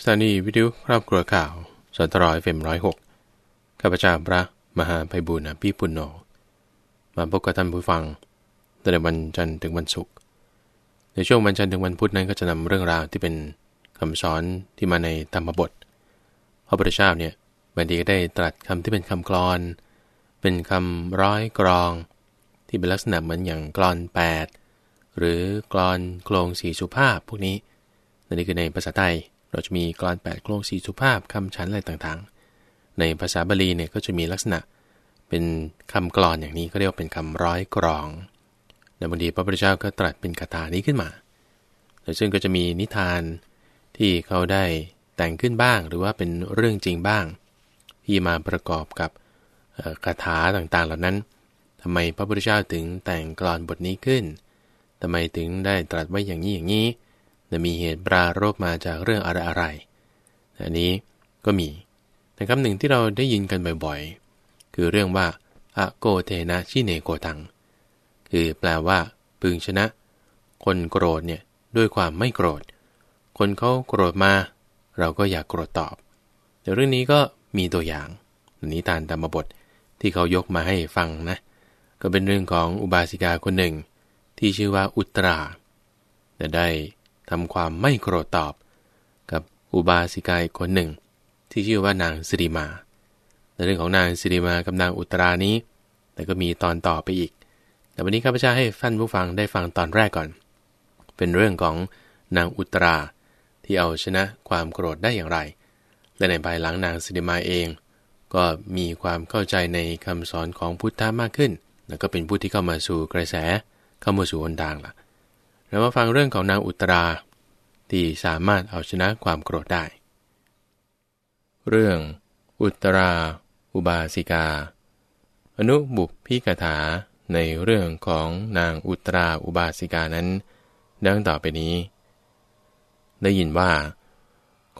สถานีวิทยุครอบครัวข่าวสตรอยเฟมร้อยหกข้าพเจ้าพระมหาไพบุญอภิปุณโญมาพบกับท่านผู้ฟังในวันจันทร์ถึงวันศุกร์ในช่วงวันจันทร์ถึงวันพุธนั้นก็จะนำเรื่องราวที่เป็นคำสอนที่มาในธรรมบทพระพุทธเจ้าเนี่ยบางทีก็ได้ตรัสคำที่เป็นคำกรอน เป็นคำร้อยกรอง ที่เป็นลักษณะเหมือนอย่างกรอน 8 หรือกรอนโครงสีสุภาพพวกนี้นั่นคือในภาษาไทย เราจะมีกรอน8โครงสี่สุภาพคำชั้นอะไรต่างๆ ในภาษาบาลีเนี่ยก็จะมีลักษณะเป็นคำกรอนอย่างนี้ก็เรียกว่าเป็นคำร้อยกรองในบางทีพระพุทธเจ้าก็ตรัสเป็นคาถานี้ขึ้นมาซึ่งก็จะมีนิทานที่เขาได้แต่งขึ้นบ้าง หรือว่าเป็นเรื่องจริงบ้าง ที่มาประกอบกับคาถาต่างๆ เหล่านั้นทำไมพระพุทธเจ้าถึงแต่งกรอนบทนี้ขึ้นทำไมถึงได้ตรัสไว้อย่างนี้อย่างนี้ มีเหตุปรารบมาจากเรื่องอะไรอะไรอันนี้ก็มีแต่คำหนึ่งที่เราได้ยินกันบ่อยๆ คือเรื่องว่าอะโกเทนะชิเนโกตัง คือแปลว่า พึงชนะ คนโกรธเนี่ยด้วยความไม่โกรธ คนเขาโกรธมา เราก็อยากโกรธตอบ แต่เรื่องนี้ก็มีตัวอย่างนิทานธรรมบทที่เขายกมาให้ฟังนะ ก็เป็นเรื่องของอุบาสิกาคนหนึ่ง ที่ชื่อว่าอุตราแต่ได้ ทำความไม่โกรธตอบ กับอุบาสิกายคนหนึ่ง ที่ชื่อว่านางสิริมา ในเรื่องของนางสิริมากับนางอุตรานี้ แต่ก็มีตอนต่อไปอีก แต่วันนี้ข้าพเจ้าให้ท่านผู้ฟังได้ฟังตอนแรกก่อน เป็นเรื่องของนางอุตราที่เอาชนะความโกรธได้อย่างไร และในภายหลังนางสิริมาเอง ก็มีความเข้าใจในคำสอนของพุทธมากขึ้น แล้วก็เป็นผู้ที่เข้ามาสู่กระแสเข้ามาสู่หนทางล่ะ เรามาฟังเรื่องของนางอุตรา ที่สามารถเอาชนะความโกรธได้ เรื่องอุตรา อุบาสิกา อนุบุพพิกถาในเรื่องของนางอุตราอุบาสิกานั้น ดังต่อไปนี้ ได้ยินว่า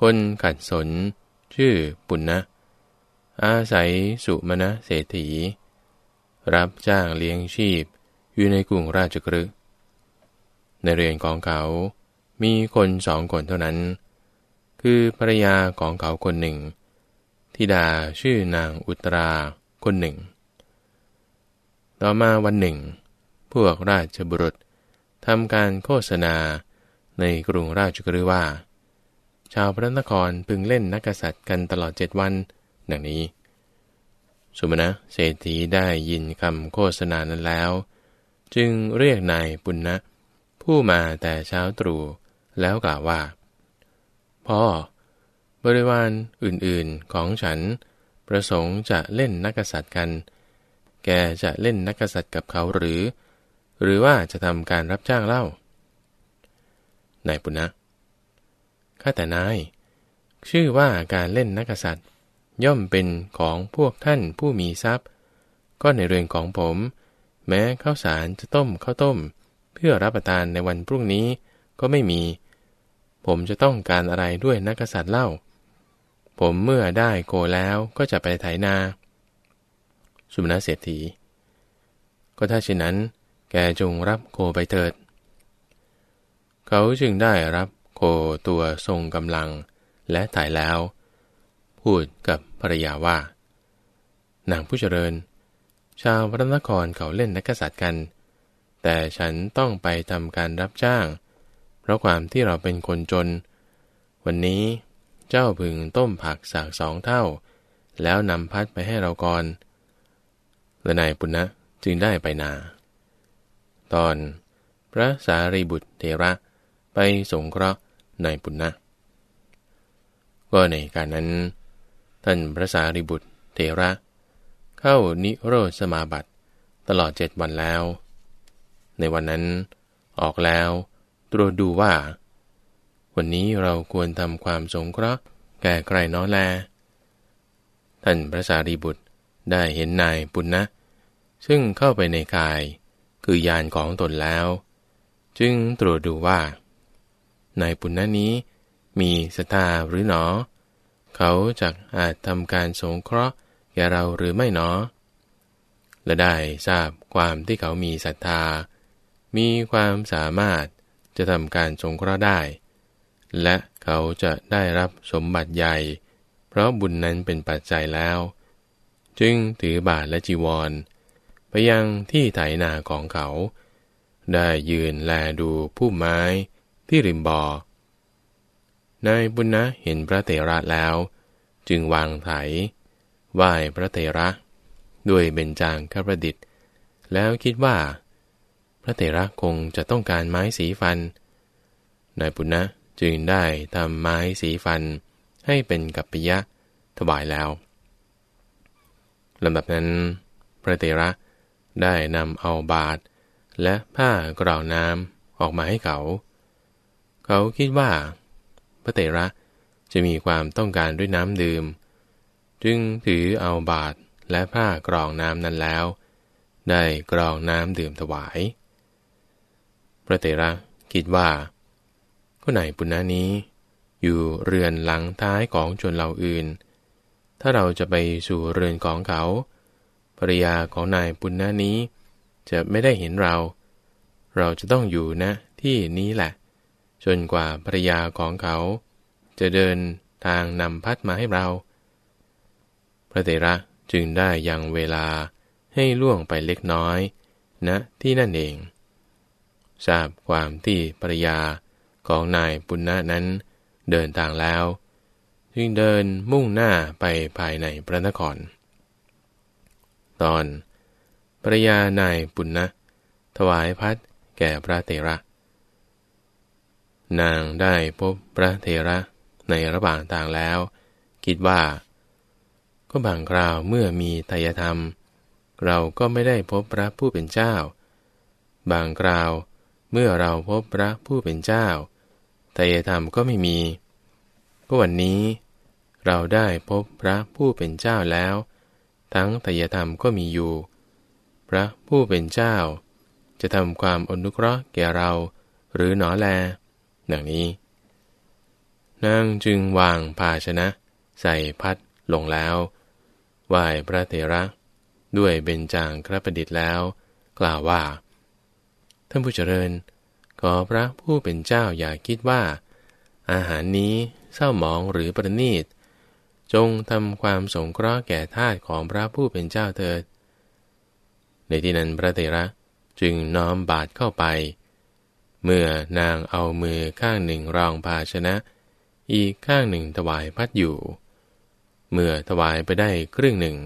คนขัดสน ชื่อปุณณนะอาศัยสุมาณะเศรษฐี รับจ้างเลี้ยงชีพอยู่ในกรุงราชกฤห์ ในเรือนของเขามีคนสองคนเท่านั้น คือภรรยาของเขาคนหนึ่งทิดาชื่อนางอุตราคนหนึ่ง ต่อมาวันหนึ่ง พวกราชบุรุษทำการโฆษณาในกรุงราชกฤห์ว่า ชาวพระนครพึงเล่นนักษัตริย์กันตลอดเจ็ดวัน ดังนี้ สุมาณะเศรษฐีได้ยินคำโฆษณานั้นแล้ว จึงเรียกนายปุณณนะ ผู้มาแต่เช้าตรู่แล้วกล่าวว่า พ่อ บริวารอื่นๆของฉัน ประสงค์จะเล่นนักษัตริย์กัน แกจะเล่นนักษัตริย์กับเขาหรือ หรือว่าจะทำการรับจ้างเล่านายปุณณะข้าแต่นาย ชื่อว่าการเล่นนักษัตริย์ ย่อมเป็นของพวกท่านผู้มีทรัพย์ ก็ในเรือนของผม แม้ข้าวสารจะต้มข้าวต้ม พื่อรับประทานในวันพรุ่งนี้ก็ไม่มี ผมจะต้องการอะไรด้วยนักษัตริย์เล่า ผมเมื่อได้โกแล้วก็จะไปไถนา สุมาเศรษฐี ก็ถ้าเช่นนั้น แกจงรับโคไปเถิด เขาจึงได้รับโคตัวทรงกำลังและถ่ายแล้ว พูดกับภรรยาว่า นางผู้เจริญ ชาวพระนครเขาเล่นนักษัตริย์กัน แต่ฉันต้องไปทำการรับจ้าง เพราะความที่เราเป็นคนจน วันนี้เจ้าพึงต้มผักสากสองเท่า แล้วนำพัดไปให้เราก่อน และนายปุณณะจึงได้ไปนา ตอนพระสารีบุตรเทระไปสงเคราะห์นายปุณณะ ก็ในการนั้น ท่านพระสารีบุตรเทระ เข้านิโรธสมาบัติตลอดเจ็ดวันแล้ว ในวันนั้นออกแล้วตรวจดูว่า วันนี้เราควรทำความสงเคราะห์แก่ใครน้อแล ท่านพระสารีบุตรได้เห็นนายปุณณนะ ซึ่งเข้าไปในกาย คือยานของตนแล้ว จึงตรวจดูว่า นายปุณณะนี้มีสตาหรือหนอ เขาจะอาจทำการสงเคราะห์แก่เราหรือไม่หนอ และได้ทราบความที่เขามีศรัทธา มีความสามารถจะทำการสงเคราะห์ได้ และเขาจะได้รับสมบัติใหญ่ เพราะบุญนั้นเป็นปัจจัยแล้ว จึงถือบาทและจีวร ไปยังที่ไถนาของเขา ได้ยืนแลดูผู้ไม้ที่ริมบ่อนายบุญนะเห็นพระเถระแล้ว จึงวางไถไหว้พระเถระ ด้วยเบญจางคประดิษฐ์ แล้วคิดว่า ระเถระคงจะต้องการไม้สีฟัน นายปุณณะจึงได้ทำไม้สีฟันให้เป็นกัปปิยะถวายแล้วลำดับนั้น พระเถระได้นำเอาบาทและผ้ากราวน้ำออกมาให้เขา เขาคิดว่า พระเถระจะมีความต้องการด้วยน้ำดื่ม จึงถือเอาบาทและผ้ากรองน้ำนั้นแล้ว ได้กรองน้ำดื่มถวาย พระเถระคิดว่า ก็ไหนปุณณานี้ อยู่เรือนหลังท้ายของชนเหล่าอื่น ถ้าเราจะไปสู่เรือนของเขาภรยาของนายปุณณานี้ จะไม่ได้เห็นเรา เราจะต้องอยู่นะที่นี้แหละ จนกว่าภรยาของเขา จะเดินทางนำพัดมาให้เรา พระเถระจึงได้ยังเวลาให้ล่วงไปเล็กน้อยณนะที่นั่นเอง ทราบความที่ภรยาของนายปุณณะนั้นเดินทางแล้ว จึงเดินมุ่งหน้าไปภายในพระนคร ตอนภรยานายปุณณะถวายพัดแก่พระเถระ นางได้พบพระเถระในระหว่างทางแล้ว คิดว่า ก็บางคราวเมื่อมีทายธรรม เราก็ไม่ได้พบพระผู้เป็นเจ้า บางคราว เมื่อเราพบพระผู้เป็นเจ้าแตยธรรมก็ไม่มีก็วันนี้ เราได้พบพระผู้เป็นเจ้าแล้ว ทั้งแตยธรรมก็มีอยู่ พระผู้เป็นเจ้า จะทำความอนุเคราะห์แก่เราหรือหนอแลดังนี้ นางจึงวางภาชนะ ใส่พัดลงแล้วไหว้พระเถระ ด้วยเบญจางครประดิษฐ์แล้ว กล่าวว่า ท่านผู้เจริญ ขอพระผู้เป็นเจ้าอย่าคิดว่า อาหารนี้เศร้าหมองหรือประณีต จงทำความสงเคราะห์แก่ทาสของพระผู้เป็นเจ้าเถิด ในที่นั้นพระเถระจึงน้อมบาทเข้าไป เมื่อนางเอามือข้างหนึ่งรองภาชนะ อีกข้างหนึ่งถวายพัดอยู่ เมื่อถวายไปได้ครึ่งหนึ่ง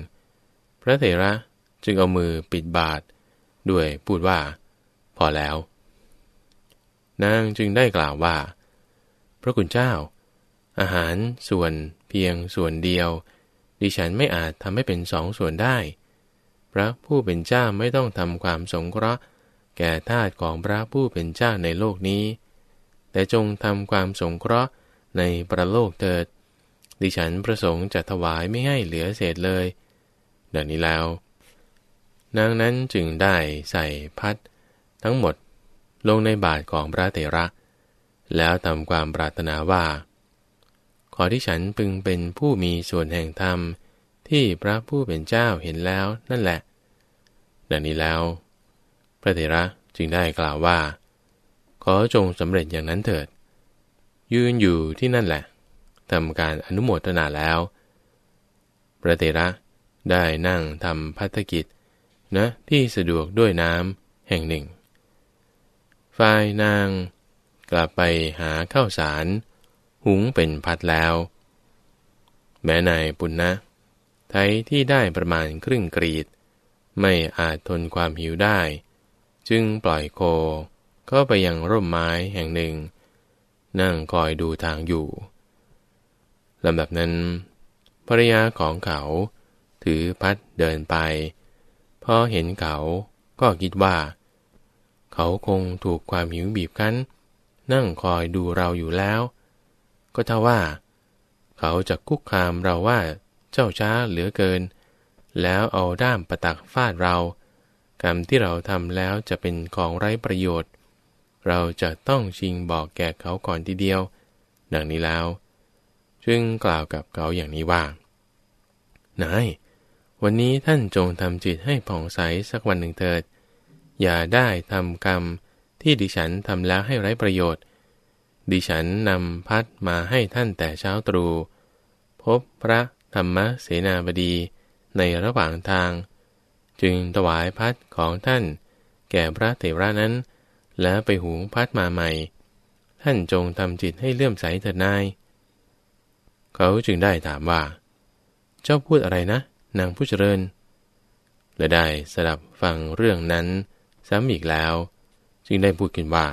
พระเถระจึงเอามือปิดบาท ด้วยพูดว่า อแล้ว นางจึงได้กล่าวว่า พระคุณเจ้า อาหารส่วนเพียงส่วนเดียว ดิฉันไม่อาจทำให้เป็นสองส่วนได้ พระผู้เป็นเจ้าไม่ต้องทำความสงเคราะห์ แก่ทาสของพระผู้เป็นเจ้าในโลกนี้ แต่จงทำความสงเคราะห์ในประโลกเถิด ดิฉันประสงค์จะถวายไม่ให้เหลือเศษเลยดังนี้แล้วนางนั้นจึงได้ใส่พัด ทั้งหมดลงในบาทของพระเถระ แล้วทำความปรารถนาว่า ขอที่ฉันพึงเป็นผู้มีส่วนแห่งธรรมที่พระผู้เป็นเจ้าเห็นแล้วนั่นแหละ ดังนี้แล้ว พระเถระจึงได้กล่าวว่า ขอจงสำเร็จอย่างนั้นเถิด ยืนอยู่ที่นั่นแหละทำการอนุโมทนาแล้ว พระเถระได้นั่งทำพัฒกิจนะที่สะดวกด้วยน้ำแห่งหนึ่ง ฝ่ายนาง กลับไปหาข้าวสาร หุงเป็นพัดแล้ว แม้นายปุณณนะไทยที่ได้ประมาณครึ่งกรีด ไม่อาจทนความหิวได้ จึงปล่อยโคก็ไปยังร่มไม้แห่งหนึ่ง นั่งคอยดูทางอยู่ลำดับนั้นภรรยาของเขา ถือพัดเดินไป พอเห็นเขาก็คิดว่า เขาคงถูกความหิวบีบคั้น นั่งคอยดูเราอยู่แล้ว ก็ถ้าว่า เขาจะคุกคามเราว่าเจ้าช้าเหลือเกิน แล้วเอาด้ามประตักฟาดเรา กรรมที่เราทำแล้วจะเป็นของไร้ประโยชน์ เราจะต้องชิงบอกแก่เขาก่อนทีเดียว ดังนี้แล้ว จึงกล่าวกับเขาอย่างนี้ว่านายวันนี้ท่านจงทำจิตให้ผ่องใสสักวันหนึ่งเถิด อย่าได้ทำกรรมที่ดิฉันทำแล้วให้ไร้ประโยชน์ ดิฉันนำพัดมาให้ท่านแต่เช้าตรู่พบพระธรรมเสนาบดีในระหว่างทาง จึงถวายพัดของท่าน แก่พระเถระนั้น แล้วไปหุงพัดมาใหม่ ท่านจงทำจิตให้เลื่อมใสเถิดนาย เขาจึงได้ถามว่า เจ้าพูดอะไรนะ นางผู้เจริญ และได้สดับฟังเรื่องนั้น ซ้ำอีกแล้ว จึงได้พูดขึ้นว่า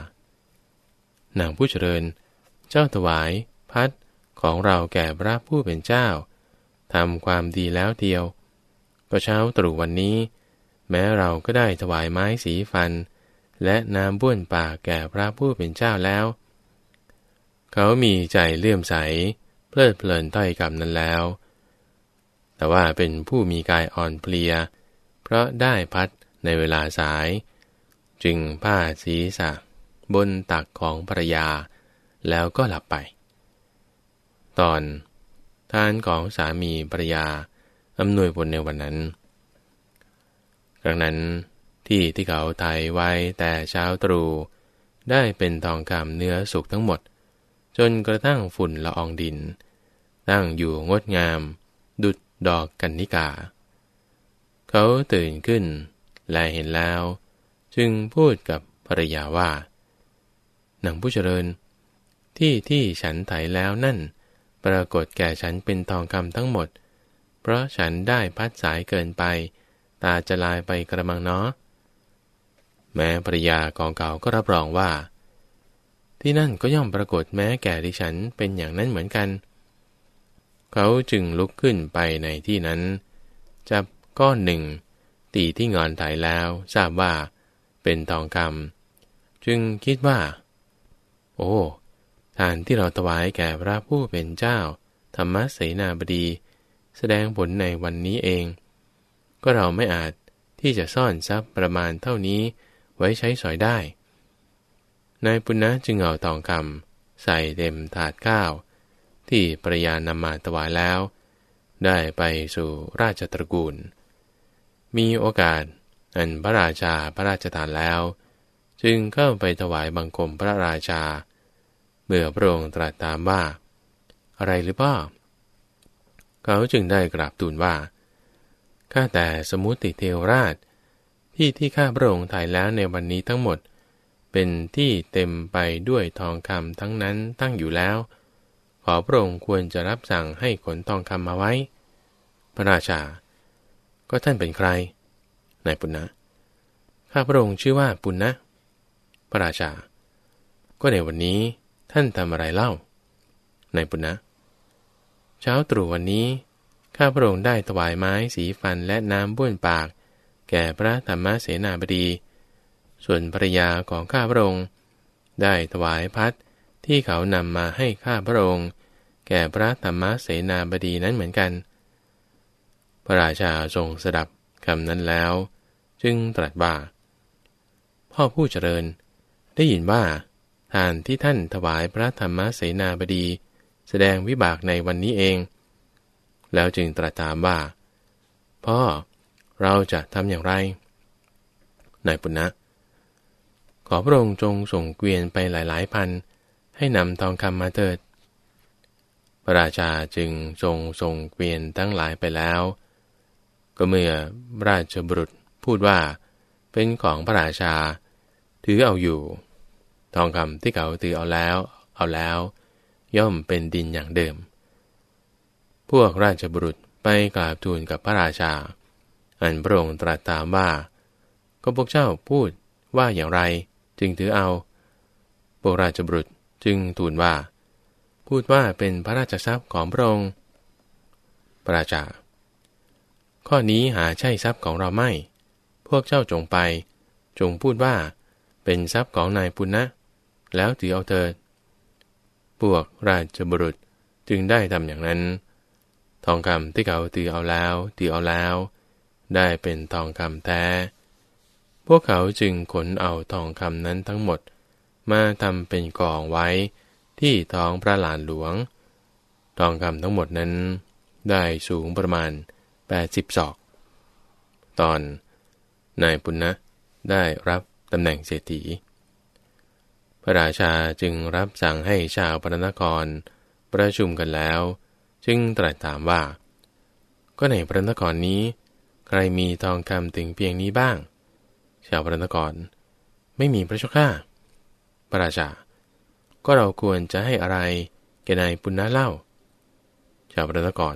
นางผู้เจริญ เจ้าถวาย พัดของเราแก่พระผู้เป็นเจ้าทำความดีแล้วเดียว ก็เช้าตรู่วันนี้ แม้เราก็ได้ถวายไม้สีฟัน และน้ำบ้วนปากแก่พระผู้เป็นเจ้าแล้ว เขามีใจเลื่อมใส เพลิดเพลินต้อยกรรมนั้นแล้ว แต่ว่าเป็นผู้มีกายอ่อนเพลีย เพราะได้พัดในเวลาสาย จึงผ้าศีรษะ บนตักของภรรยา แล้วก็หลับไป ตอนทานของสามีภรรยาอำนวยผลในวันนั้นดังนั้นที่ที่เขาไทยไว้แต่เช้าตรู่ได้เป็นทองคำเนื้อสุกทั้งหมด จนกระทั่งฝุ่นละอองดิน ตั้งอยู่งดงาม ดุดดอกกันนิกา เขาตื่นขึ้น และเห็นแล้ว จึงพูดกับภรรยาว่าหนังผู้เจริญ ที่ที่ฉันไถแล้วนั่น ปรากฏแก่ฉันเป็นทองคำทั้งหมด เพราะฉันได้พัดสายเกินไป ตาจะลายไปกระมังเนาะแม้ภรยาของเก่าก็รับรองว่า ที่นั่นก็ย่อมปรากฏแม้แก่ดิฉันเป็นอย่างนั้นเหมือนกัน เขาจึงลุกขึ้นไปในที่นั้น จับก้อนหนึ่ง ตีที่งอนถ่ายแล้วทราบว่า เป็นทองคำจึงคิดว่า โอ้ทานที่เราถวายแก่พระผู้เป็นเจ้า ธรรมเสนาบดี แสดงผลในวันนี้เอง ก็เราไม่อาจที่จะซ่อนทรัพย์ประมาณเท่านี้ไว้ใช้สอยได้ นายปุณณะจึงเอาทองคำใส่เต็มถาดข้าว ที่ปรยานำมาถวายแล้ว ได้ไปสู่ราชตระกูล มีโอกาส อันพระราชาพระราชทานแล้ว จึงเข้าไปถวายบังคมพระราชา เมื่อพระองค์ตรัสถามว่า อะไรหรือพ่อ เขาจึงได้กราบทูลว่า ข้าแต่สมุติเทวราช ที่ที่ข้าพระองค์ถ่ายแล้วในวันนี้ทั้งหมด เป็นที่เต็มไปด้วยทองคำทั้งนั้นตั้งอยู่แล้ว ขอพระองค์ควรจะรับสั่งให้ขนทองคำมาไว้ พระราชา ก็ท่านเป็นใคร นายปุณณะข้าพระองค์ชื่อว่าปุณณะพระราชา ก็ในวันนี้ท่านทำอะไรเล่าในปุณณะเช้าตรู่วันนี้ ข้าพระองค์ได้ถวายไม้สีฟันและน้ำบ้วนปาก แก่พระธรรมเสนาบดี ส่วนภรยาของข้าพระองค์ ได้ถวายพัดที่เขานำมาให้ข้าพระองค์ แก่พระธรรมเสนาบดีนั้นเหมือนกัน พระราชาทรงสดับ คำนั้นแล้ว จึงตรัสว่า พ่อผู้เจริญ ได้ยินว่า ทานที่ท่านถวายพระธรรมเสนาบดี แสดงวิบากในวันนี้เอง แล้วจึงตรัสถามว่า พ่อเราจะทำอย่างไรนายปุณณะขอพระองค์จงส่งเกวียนไปหลาย ๆ พัน ให้นำทองคำมาเถิด พระราชาจึงทรงส่งเกวียนทั้งหลายไปแล้ว ก็เมื่อราชบุรุษพูดว่า เป็นของพระราชา ถือเอาอยู่ ทองคำที่เขาถือเอาแล้ว เอาแล้ว ย่อมเป็นดินอย่างเดิม พวกราชบุรุษไปกราบทูลกับพระราชา อันพระองค์ตรัสตามว่า ก็พวกเจ้าพูดว่าอย่างไรจึงถือเอา พวกราชบุรุษจึงทูลว่า พูดว่าเป็นพระราชทรัพย์ของพระองค์พระราชา ข้อนี้หาใช่ทรัพย์ของเราไม่ พวกเจ้าจงไป จงพูดว่า เป็นทรัพย์ของนายปุณณะแล้วถือเอาเถิดพวกราชบุรุษจึงได้ทำอย่างนั้น ทองคำที่เขาถือเอาแล้วถือเอาแล้ว ได้เป็นทองคำแท้ พวกเขาจึงขนเอาทองคำนั้นทั้งหมด มาทำเป็นกองไว้ที่ท้องพระลานหลวง ทองคำทั้งหมดนั้น ได้สูงประมาณ 80ศอก ตอนนายปุณณะได้รับตำแหน่งเศรษฐี พระราชาจึงรับสั่งให้ชาวพระนครประชุมกันแล้ว จึงตรัสถามว่า ก็ในพระนครนี้ ใครมีทองคำถึงเพียงนี้บ้าง ชาวพระนคร ไม่มีพระเจ้าข้าพระราชา ก็เราควรจะให้อะไรแกนายปุณณะเล่า ชาวพระนคร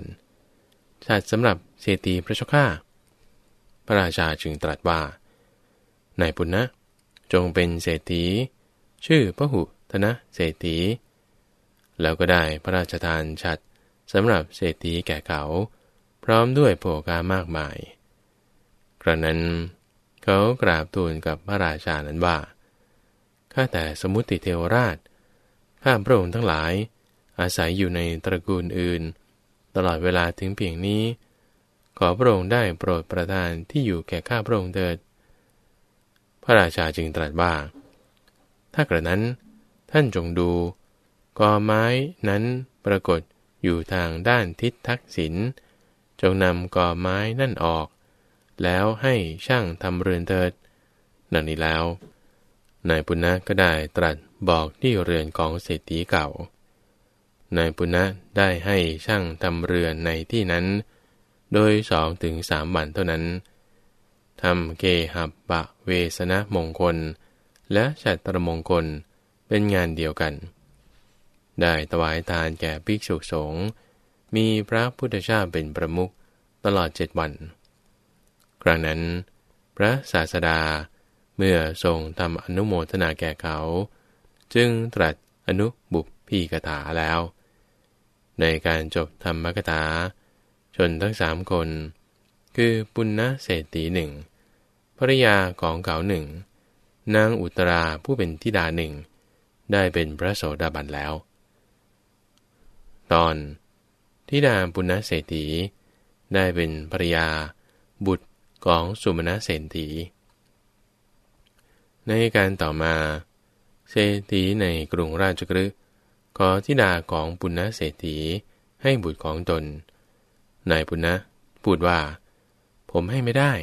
สัตว์สำหรับเศรษฐีพระเจ้า พระราชาจึงตรัสว่านายปุณณะจงเป็นเศรษฐี ชื่อพระหุธนะเศรษฐี แล้วก็ได้พระราชทานชัดสำหรับเศรษฐีแก่เขา พร้อมด้วยโภกามากมาย กระนั้นเขากราบทูลกับพระราชานั้นว่า ข้าแต่สมุติเทวราช ข้าพระองค์ทั้งหลาย อาศัยอยู่ในตระกูลอื่น ตลอดเวลาถึงเพียงนี้ ขอพระองค์ได้โปรดประทานที่อยู่แก่ข้าพระองค์เถิด พระราชาจึงตรัสว่า ถ้ากระนั้น ท่านจงดูกอไม้นั้นปรากฏอยู่ทางด้านทิศทักษิณจงนำกอไม้นั่นออก แล้วให้ช่างทำเรือนเถิดนังนี้แล้วนายปุณณะก็ได้ตรัสบอกที่เรือนของเศรษฐีเก่า นายปุณณะได้ให้ช่างทำเรือนในที่นั้น โดยสองถึงสามวันเท่านั้นทำเกหับบะเวสนะมงคล และฉัตรมงคลเป็นงานเดียวกัน ได้ถวายทานแก่ภิกษุสงฆ์มีพระพุทธเจ้าเป็นประมุขตลอดเจ็ดวัน ครั้งนั้น พระศาสดาเมื่อทรงทำอนุโมทนาแก่เขา จึงตรัสอนุบุพพีกถาแล้ว ในการจบธรรมกถา ชนทั้งสามคน คือปุณณะเศรษฐีหนึ่งภรยาของเขาหนึ่ง นางอุตราผู้เป็นธิดาหนึ่ง ได้เป็นพระโสดาบันแล้ว ตอนธิดาปุณณเศรษฐี ได้เป็นภรยา บุตรของสุมาณเศรษฐี ในการต่อมา เศรษฐีในกรุงราชกฤห์ ขอธิดาของปุณณเศรษฐีให้บุตรของตน นายปุณณะพูดว่า ผมให้ไม่ได้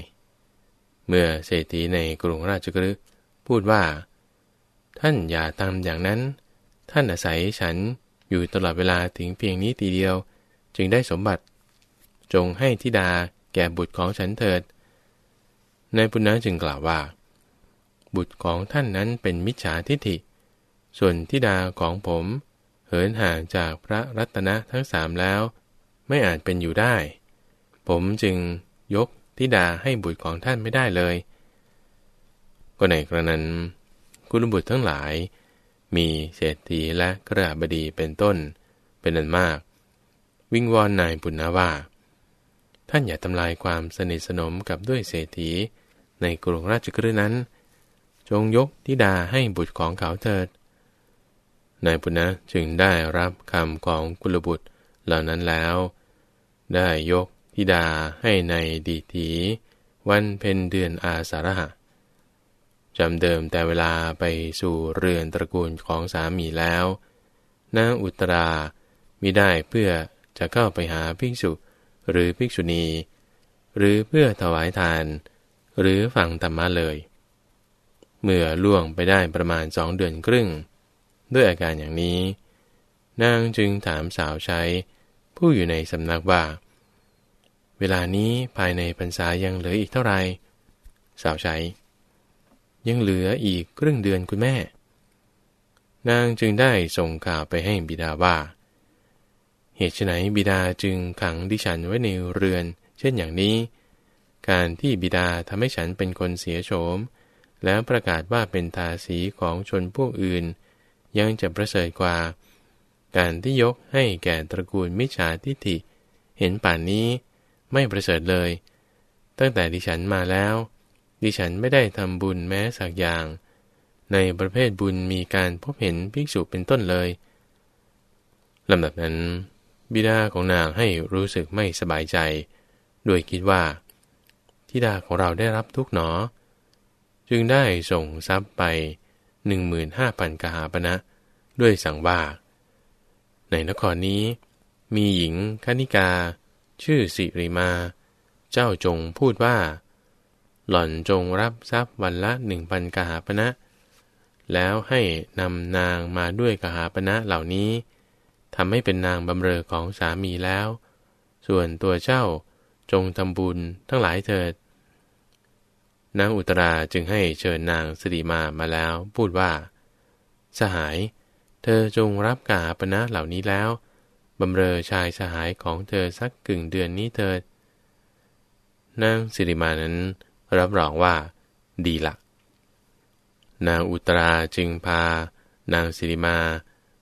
เมื่อเศรษฐีในกรุงราชกฤห์พูดว่า ท่านอย่าทำอย่างนั้น ท่านอาศัยฉันอยู่ตลอดเวลาถึงเพียงนี้ทีเดียว จึงได้สมบัติ จงให้ทิดาแก่บุตรของฉันเถิด นายปุณณะจึงกล่าวว่า บุตรของท่านนั้นเป็นมิจฉาทิฏฐิ ส่วนทิดาของผม เหินห่างจากพระรัตนะทั้งสามแล้ว ไม่อาจเป็นอยู่ได้ ผมจึงยกธิดาให้บุตรของท่านไม่ได้เลย ก็ในกระนั้น คุณบุตรทั้งหลาย มีเศรษฐีและกระบดีเป็นต้น เป็นอันมาก วิงวอนนายปุณณว่า ท่านอย่าทำลายความสนิทสนมกับด้วยเศรษฐีในกรุงราชกฤห์นั้น จงยกธิดาให้บุตรของเขาเถิด นายปุณณะจึงได้รับคำของกุลบุตรเหล่านั้นแล้ว ได้ยกธิดาให้ในดีถีวันเพ็ญเดือนอาสาฬหะจำเดิมแต่เวลาไปสู่เรือนตระกูลของสามีแล้วนางอุตรามิได้เพื่อจะเข้าไปหาภิกษุหรือภิกษุณี หรือเพื่อถวายทาน หรือฟังธรรมะเลย เมื่อล่วงไปได้ประมาณสองเดือนครึ่ง ด้วยอาการอย่างนี้ นางจึงถามสาวใช้ ผู้อยู่ในสำนักว่า เวลานี้ภายในพรรษายังเหลืออีกเท่าไหร่สาวใช้ยังเหลืออีกครึ่งเดือนคุณแม่ นางจึงได้ส่งข่าวไปให้บิดาว่า เหตุไฉนบิดาจึงขังดิฉันไว้ในเรือน เช่นอย่างนี้ การที่บิดาทำให้ฉันเป็นคนเสียโฉม แล้วประกาศว่าเป็นทาสีของชนพวกอื่น ยังจะประเสริฐกว่า การที่ยกให้แก่ตระกูลมิจฉาทิฏฐิ เห็นป่านนี้ไม่ประเสริฐเลย ตั้งแต่ดิฉันมาแล้ว ดิฉันไม่ได้ทำบุญแม้สักอย่าง ในประเภทบุญมีการพบเห็นภิกษุเป็นต้นเลยลำดับนั้น บิดาของนางให้รู้สึกไม่สบายใจโดยคิดว่าทิดาของเราได้รับทุกหนอ จึงได้ส่งทรัพย์ไป หนึ่งหมื่นห้าพันกหาปณะด้วยสั่งว่า ในนครนี้ มีหญิงคณิกา ชื่อสิริมา เจ้าจงพูดว่า หล่อนจงรับทรัพย์วันละหนึ่งพันกหาปณะแล้วให้นำนางมาด้วยกหาปณะเหล่านี้ทำให้เป็นนางบำเรอของสามีแล้ว ส่วนตัวเจ้าจงทำบุญทั้งหลายเถิด นางอุตราจึงให้เชิญนางสติมามาแล้วพูดว่า สหาย เธอจงรับกาปณะเหล่านี้แล้วบำเรอชายสหายของเธอสักกึ่งเดือนนี้เถิดนางสิริมานั้นรับรองว่า ดีละนางอุตราจึงพา นางสิริมา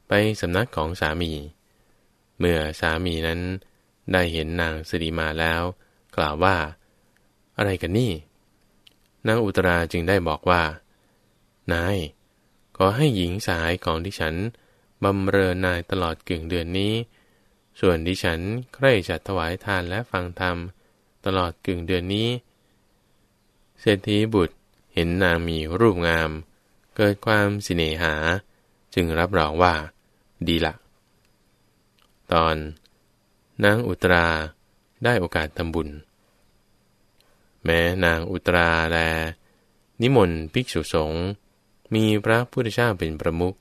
ไปสำนักของสามี เมื่อสามีนั้นได้เห็นนางสิริมาแล้ว กล่าวว่า อะไรกันนี่ นางอุตราจึงได้บอกว่า นาย ขอให้หญิงสายของดิฉันบำเรอนายตลอดกึ่งเดือนนี้ ส่วนดิฉันใคร่จัดถวายทานและฟังธรรม ตลอดกึ่งเดือนนี้ เศรษฐีบุตรเห็นนางมีรูปงาม เกิดความสิเนหา จึงรับรองว่า ดีละ ตอน นางอุตราได้โอกาสทำบุญ แม้นางอุตราแล นิมนต์ภิกษุสงฆ์มีพระพุทธเจ้าเป็นประมุข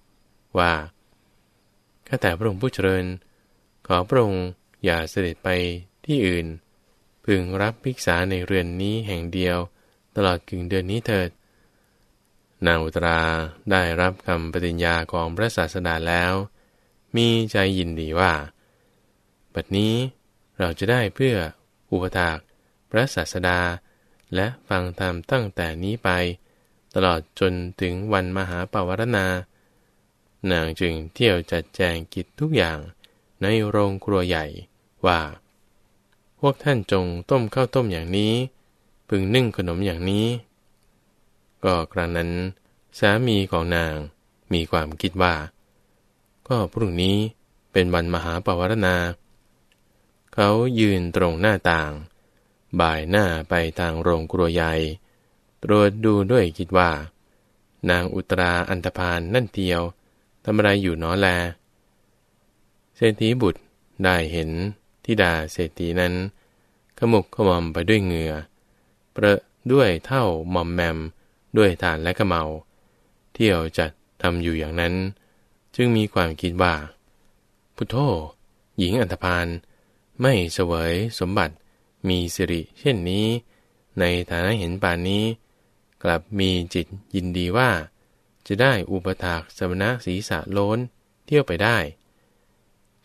ว่าข้าแต่พระองค์ผู้เจริญ ขอพระองค์อย่าเสด็จไปที่อื่น พึงรับภิกษาในเรือนนี้แห่งเดียว ตลอดกึ่งเดือนนี้เถิด นางอุตราได้รับคำปฏิญญาของพระศาสดาแล้ว มีใจยินดีว่า บัดนี้เราจะได้เพื่ออุปถากพระศาสดา และฟังธรรมตั้งแต่นี้ไป ตลอดจนถึงวันมหาปวารณานางจึงเที่ยวจัดแจงกิจทุกอย่างในโรงครัวใหญ่ว่า พวกท่านจงต้มข้าวต้มอย่างนี้พึงนึ่งขนมอย่างนี้ ก็ครั้งนั้น สามีของนางมีความคิดว่า ก็พรุ่งนี้เป็นวันมหาปวารณา เขายืนตรงหน้าต่าง บ่ายหน้าไปทางโรงครัวใหญ่ ตรวจดูด้วยคิดว่า นางอุตราอันธพาลนั่นเดียวทำอะไรอยู่น้อแล เศรษฐีบุตรได้เห็นทิดาเศรษฐีนั้น ขมุกขมอมไปด้วยเหงื่อเปรอะด้วยเท่ามอมแมมด้วยฐานและกระเมา เที่ยวจัดทำอยู่อย่างนั้น จึงมีความคิดว่า พุทโธหญิงอันธพาลไม่เสวยสมบัติ มีสิริเช่นนี้ ในฐานะเห็นป่านนี้ กลับมีจิตยินดีว่า จะได้อุปถากสมณะศีสะโล้นเที่ยวไปได้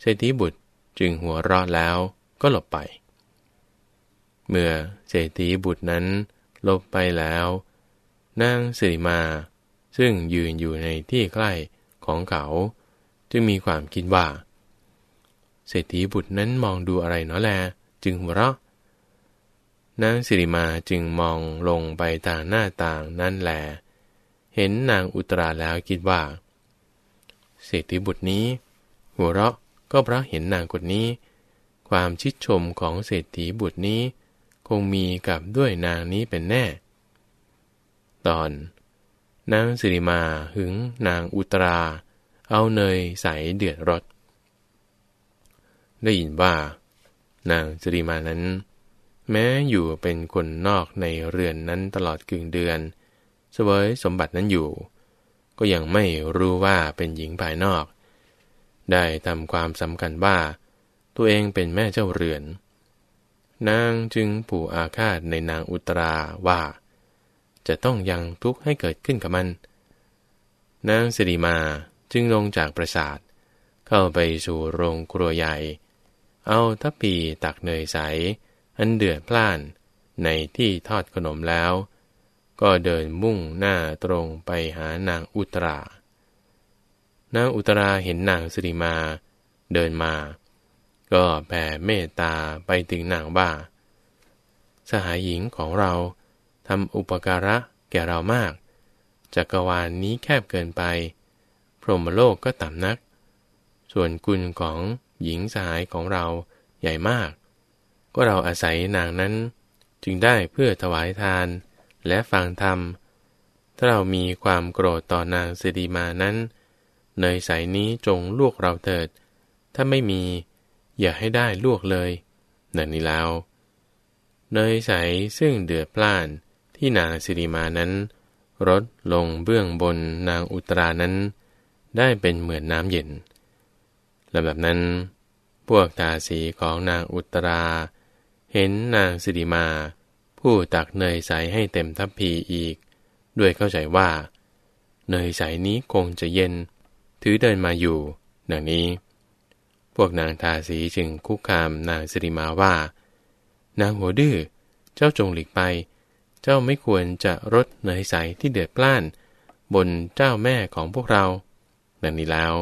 เศรษฐีบุตรจึงหัวรอดแล้วก็หลบไป เมื่อเศรษฐีบุตรนั้นหลบไปแล้ว นางสิริมา ซึ่งยืนอยู่ในที่ใกล้ของเขา จึงมีความคิดว่า เศรษฐีบุตรนั้นมองดูอะไรเนาะแล จึงหัวเราะ นางสิริมาจึงมองลงไปทางหน้าต่างนั่นแหลเห็นนางอุตราแล้วคิดว่าเศรษฐีบุตรนี้ หัวเราะก็เพราะเห็นนางคนนี้ ความชิดชมของเศรษฐีบุตรนี้ คงมีกับด้วยนางนี้เป็นแน่ ตอน นางสิริมาหึงนางอุตรา เอาเนยใสเดือดรถได้ยินว่า นางจริมานั้น แม้อยู่เป็นคนนอกในเรือนนั้นตลอดกึ่งเดือนเสวยสมบัตินั้นอยู่ ก็ยังไม่รู้ว่าเป็นหญิงภายนอก ได้ทำความสำคัญว่า ตัวเองเป็นแม่เจ้าเรือน นางจึงผูกอาฆาตในนางอุตราว่า จะต้องยังทุกข์ให้เกิดขึ้นกับมัน นางสิริมาจึงลงจากปราสาท เข้าไปสู่โรงครัวใหญ่ เอาทัพปีตักเนยใส อันเดือดพล่านในที่ทอดขนมแล้ว ก็เดินมุ่งหน้าตรงไปหานางอุตรานางอุตราเห็นนางสิริมา เดินมา ก็แผ่เมตตาไปถึงนางว่า สหายหญิงของเราทำอุปการะแก่เรามาก จักรวาลนนี้แคบเกินไป พรหมโลกก็ต่ำนัก ส่วนกุลของหญิงสหายของเราใหญ่มาก ก็เราอาศัยนางนั้น จึงได้เพื่อถวายทานและฟังธรรม ถ้าเรามีความโกรธต่อนางสิดีมานั้น เนยใสนี้จงลวกเราเถิด ถ้าไม่มีอย่าให้ได้ลวกเลยนั่นนี้แล้ว เนยใสซึ่งเดือดพล่านที่นางสิริมานั้นรถลงเบื้องบนนางอุตรานั้น ได้เป็นเหมือนน้ำเย็นและแบบนั้น พวกตาสีของนางอุตรา เห็นนางสิริมา ผู้ตักเนยใสให้เต็มทัพพีอีก ด้วยเข้าใจว่า เนยใสนี้คงจะเย็น ถือเดินมาอยู่ ดังนี้ พวกนางทาสีจึงคุกคามนางสิริมาว่า นางหัวดื้อเจ้าจงหลีกไป เจ้าไม่ควรจะรดเนยใสที่เดือดปล้าน บนเจ้าแม่ของพวกเรา ดังนี้แล้ว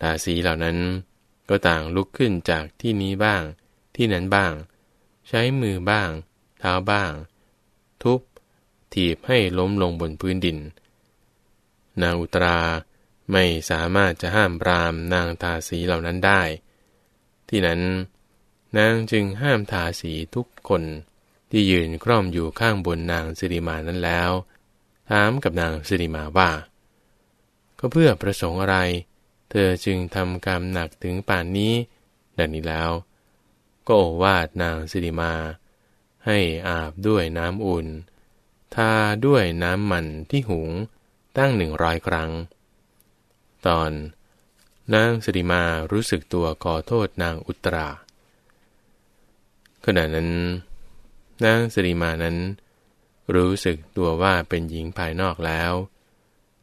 ตาสีเหล่านั้นก็ต่างลุกขึ้นจากที่นี้บ้าง ที่นั้นบ้าง ใช้มือบ้าง เท้าบ้าง ทุบ ถีบให้ล้มลงบนพื้นดิน นางอุตราไม่สามารถจะห้ามปรามนางทาสีเหล่านั้นได้ ที่นั้น นางจึงห้ามทาสีทุกคนที่ยืนคร่อมอยู่ข้างบนนางสิริมานั้นแล้ว ถามกับนางสิริมาว่า ก็เพื่อประสงค์อะไร เธอจึงทำกรรมหนักถึงป่านนี้ดังนี้แล้ว ก็โอวาดนางสิริมา ให้อาบด้วยน้ำอุ่น ทาด้วยน้ำมันที่หุงตั้งหนึ่งร้อยครั้ง ตอน นางสิริมารู้สึกตัวขอโทษนางอุตราขณะนั้น นางสิริมานั้น รู้สึกตัวว่าเป็นหญิงภายนอกแล้ว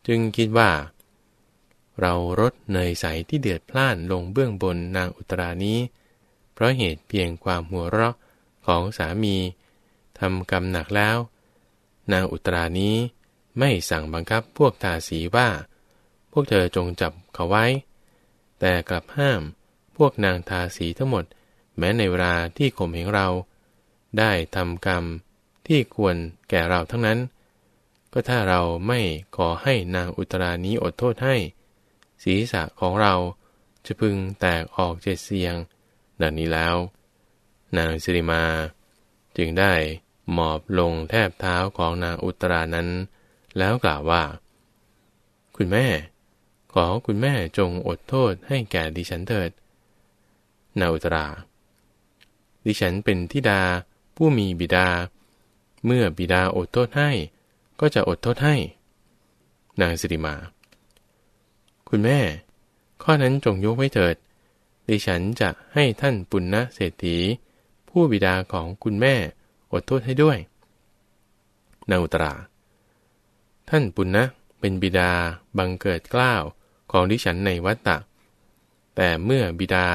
จึงคิดว่า เรารดเนยใสที่เดือดพล่านลงเบื้องบนนางอุตรานี้ เพราะเหตุเพียงความหัวเราะของสามีทำกรรมหนักแล้ว นางอุตรานี้ไม่สั่งบังคับพวกทาสีว่า พวกเธอจงจับเขาไว้ แต่กลับห้ามพวกนางทาสีทั้งหมด แม้ในเวลาที่ข่มเหงเรา ได้ทำกรรมที่ควรแก่เราทั้งนั้น ก็ถ้าเราไม่ขอให้นางอุตรานี้อดโทษให้ ศีรษะของเราจะพึงแตกออกเจ็ดเสียง ดังนี้แล้ว นางสิริมา จึงได้หมอบลงแทบเท้าของนางอุตรานั้น แล้วกล่าวว่า คุณแม่ ขอคุณแม่จงอดโทษให้แก่ดิฉันเถิด นางอุตรา ดิฉันเป็นทิดาผู้มีบิดา เมื่อบิดาอดโทษให้ ก็จะอดโทษให้ นางสิริมา คุณแม่ ข้อนั้นจงยกไว้เถิด ดิฉันจะให้ท่านปุณณเศรษฐี ผู้บิดาของคุณแม่อดโทษให้ด้วยนาอุตรา ท่านปุณณะเป็นบิดาบังเกิดกล้าวของดิฉันในวัตตะ แต่เมื่อบิดา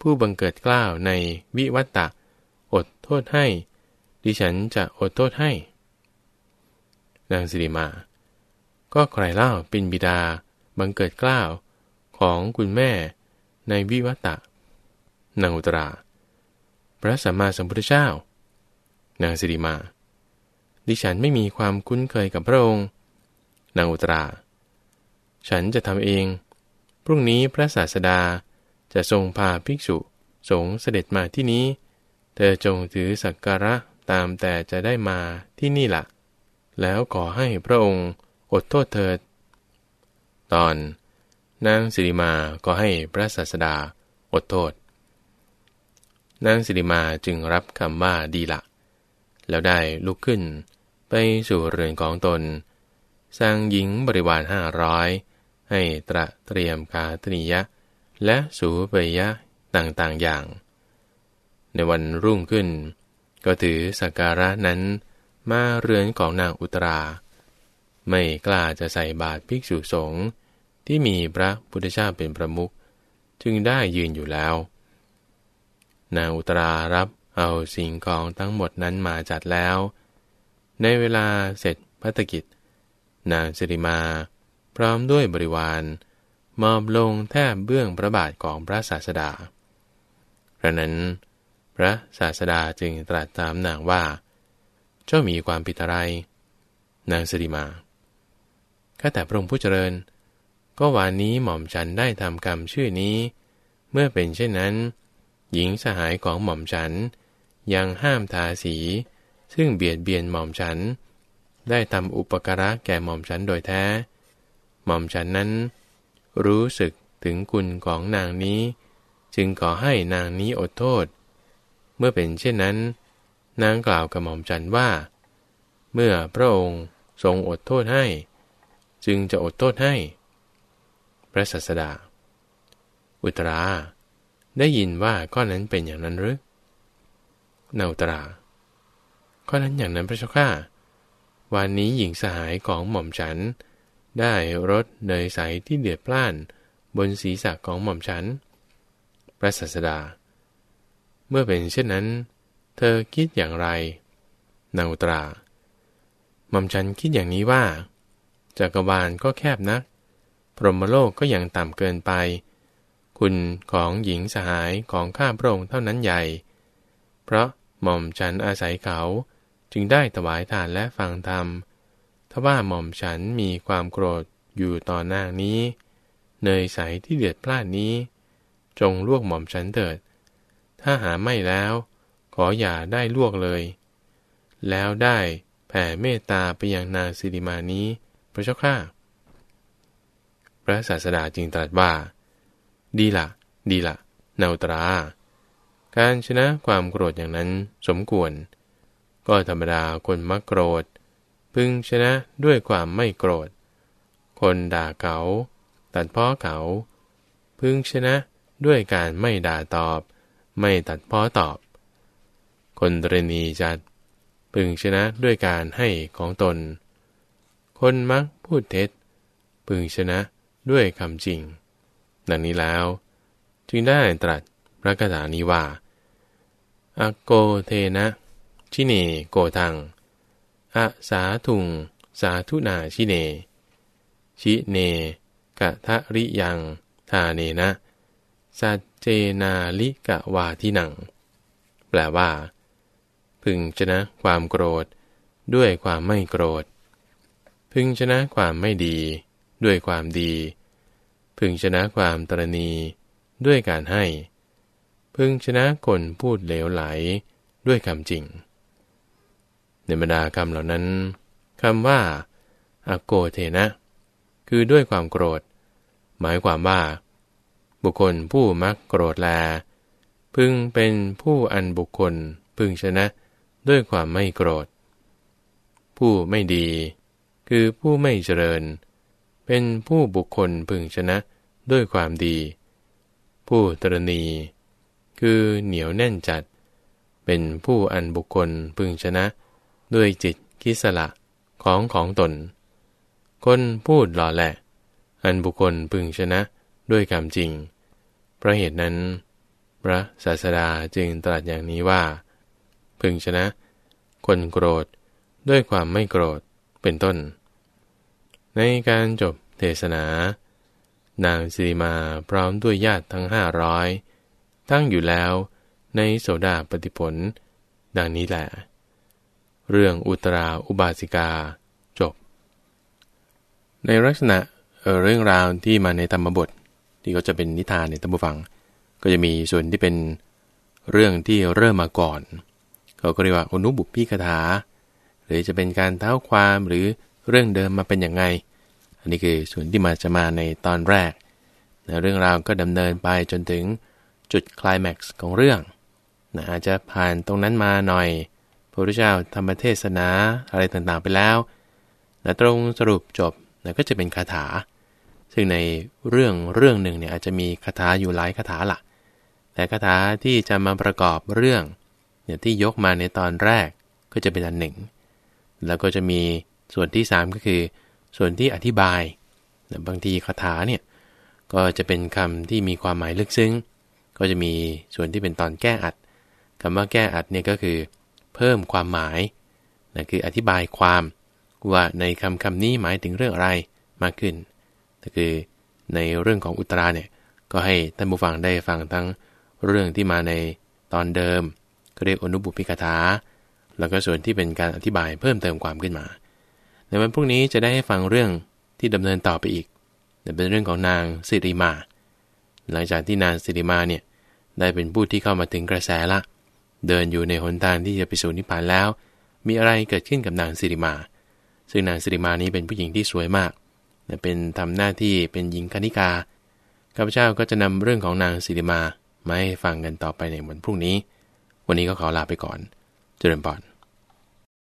ผู้บังเกิดกล้าวในวิวัตตะ อดโทษให้ ดิฉันจะอดโทษให้ นางสิริมา ก็ใครเล่าเป็นบิดาบังเกิดกล้าวของคุณแม่ ในวิวัตะนางอุตรา พระสัมมาสัมพุทธเจ้า นางสิริมา ดิฉันไม่มีความคุ้นเคยกับพระองค์ นางอุตรา ฉันจะทำเอง พรุ่งนี้พระศาสดาจะทรงพาภิกษุสงเสด็จมาที่นี้ เธอจงถือสักการะตามแต่จะได้มาที่นี่ละ่ะ แล้วขอให้พระองค์อดโทษเถิดตอน นางสิริมาก็ให้พระศาสดาอดโทษ นางสิริมาจึงรับคำว่าดีละ แล้วได้ลุกขึ้นไปสู่เรือนของตน สร้างหญิงบริวารห้าร้อยให้ตระเตรียมคาตนิยะ และสูเปยะต่างๆอย่าง ในวันรุ่งขึ้น ก็ถือสักการะนั้นมาเรือนของนางอุตรา ไม่กล้าจะใส่บาตรภิกษุสงฆ์ ที่มีพระพุทธเจ้าเป็นประมุขจึงได้ยืนอยู่แล้ว นางอุตรารับเอาสิ่งของทั้งหมดนั้นมาจัดแล้ว ในเวลาเสร็จพัฒกิจ นางสิริมา พร้อมด้วยบริวารมอบลงแทบเบื้องพระบาทของพระศาสดาพระนั้น พระศาสดาจึงตรัสถามนางว่า เจ้ามีความผิดอะไร นางสิริมาข้าแต่พระองค์ผู้เจริญ ก็วันนี้หม่อมฉันได้ทำกรรมชื่อนี้ เมื่อเป็นเช่นนั้น หญิงสหายของหม่อมฉัน ยังห้ามทาสี ซึ่งเบียดเบียนหม่อมฉัน ได้ทำอุปการะแก่หม่อมฉันโดยแท้ หม่อมฉันนั้น รู้สึกถึงคุณของนางนี้ จึงขอให้นางนี้อดโทษ เมื่อเป็นเช่นนั้น นางกล่าวกับหม่อมฉันว่า เมื่อพระองค์ทรงอดโทษให้ จึงจะอดโทษให้ พระศาสดา อุตรา ได้ยินว่าข้อนั้นเป็นอย่างนั้นหรือนาอุตรา ข้อนั้นอย่างนั้นพระเจ้าข้าวันนี้หญิงสหายของหม่อมฉัน ได้รถเนยใสที่เดือดพล่าน บนศีรษะของหม่อมฉัน พระศาสดา เมื่อเป็นเช่นนั้น เธอคิดอย่างไรนาอุตราหม่อมฉันคิดอย่างนี้ว่าจักรวาลก็แคบนัก พรหมโลกก็ยังต่ำเกินไป คุณของหญิงสหายของข้าพระองค์เท่านั้นใหญ่ เพราะหม่อมฉันอาศัยเขาจึงได้ถวายทานและฟังธรรม ถ้าว่าหม่อมฉันมีความโกรธอยู่ต่อหน้านี้ เนยใสที่เดือดพล่านนี้ จงลวกหม่อมฉันเถิด ถ้าหาไม่แล้ว ขออย่าได้ลวกเลย แล้วได้แผ่เมตตาไปยังนางสิริมานี้ พระเจ้าข้า ระศาสดาจึงตรัสว่า ดีละดีละนาตรา การชนะความโกรธอย่างนั้นสมควร ก็ธรรมดาคนมักโกรธ พึงชนะด้วยความไม่โกรธ คนด่าเขา ตัดพ้อเขา พึงชนะด้วยการไม่ด่าตอบ ไม่ตัดพ้อตอบ คนตรณีจัด พึงชนะด้วยการให้ของตน คนมักพูดเท็จ พึงชนะ ด้วยคำจริง ดังนี้แล้ว จึงได้ตรัสพระคาถานี้ว่า อโกเทนะ ชิเนโกทัง อะสาทุง สาธุนาชิเน ชิเนกะทะริยัง ทาเนนะ สัจเจนาลิกะวาทินัง แปลว่า พึงชนะความโกรธ ด้วยความไม่โกรธ พึงชนะความไม่ดี ด้วยความดี พึงชนะความตรณีด้วยการให้ พึงชนะคนพูดเหลวไหลด้วยคำจริง ในบรรดาคำเหล่านั้นคำว่าอโกเทนะ คือด้วยความโกรธ หมายความว่า บุคคลผู้มักโกรธแล พึงเป็นผู้อันบุคคลพึงชนะด้วยความไม่โกรธ ผู้ไม่ดี คือผู้ไม่เจริญเเป็นผู้บุคคลพึงชนะด้วยความดี ผู้ตรณี คือเหนียวแน่นจัด เป็นผู้อันบุคคลพึงชนะ ด้วยจิตคิสละของของตน คนพูดหล่อแหละ อันบุคคลพึงชนะด้วยคำจริง เพราะเหตุนั้น พระศาสดาจึงตรัสอย่างนี้ว่า พึงชนะ คนโกรธด้วยความไม่โกรธเป็นต้น ในการจบเทศนา นางสีมาพร้อมด้วยญาติทั้งห้าร้อยตั้งอยู่แล้วในโสดาปฏิผล ดังนี้แหละ เรื่องอุตราอุบาสิกาจบ ในลักษณะเรื่องราวที่มาในธรรมบท ที่ก็จะเป็นนิทานในตัมบูฟัง ก็จะมีส่วนที่เป็นเรื่องที่เริ่มมาก่อน เขาก็เรียกว่าอนุบุพพิคถา หรือจะเป็นการเท้าความหรือ เรื่องเดิมมาเป็นอย่างไง อันนี้คือส่วนที่มาจะมาในตอนแรกนะเรื่องราวก็ดำเนินไปจนถึงจุดคลายแม็กซ์ของเรื่องนะอาจจะผ่านตรงนั้นมาหน่อย พระพุทธเจ้าธรรมเทศนาอะไรต่างๆไปแล้วนะตรงสรุปจบนะก็จะเป็นคาถา ซึ่งในเรื่องเรื่องหนึ่งเนี่ยอาจจะมีคาถาอยู่หลายคาถาละแต่คาถาที่จะมาประกอบเรื่องเนี่ยที่ยกมาในตอนแรกก็จะเป็นอันหนึ่ง แล้วก็จะมี ส่วนที่ 3 ก็คือส่วนที่อธิบาย บางทีคาถาเนี่ยก็จะเป็นคำที่มีความหมายลึกซึ้ง ก็จะมีส่วนที่เป็นตอนแก้อัดคำว่าแก้อัดเนี่ยก็คือ เพิ่มความหมายนะคืออธิบายความว่าในคำคำนี้หมายถึงเรื่องอะไรมากขึ้น ก็คือในเรื่องของอุตราเนี่ยก็ให้ท่านผู้ฟังได้ฟังทั้งเรื่องที่มาในตอนเดิมเรียกอนุบุพิกถาแล้วก็ส่วนที่เป็นการอธิบายเพิ่มเติมความขึ้นมา ในวันพรุ่งนี้จะได้ให้ฟังเรื่องที่ดำเนินต่อไปอีกเป็นเรื่องของนางสิริมา หลังจากที่นางสิริมาเนี่ยได้เป็นผู้ที่เข้ามาถึงกระแสละ เดินอยู่ในหนทางที่จะไปสู่นิพพานแล้ว มีอะไรเกิดขึ้นกับนางสิริมา ซึ่งนางสิริมานี้เป็นผู้หญิงที่สวยมากเป็นทำหน้าที่เป็นหญิงคณิกาข้าพเจ้าก็จะนำเรื่องของนางสิริมามาให้ฟังกันต่อไปในวันพรุ่งนี้ วันนี้ก็ขอลาไปก่อน เจริญพร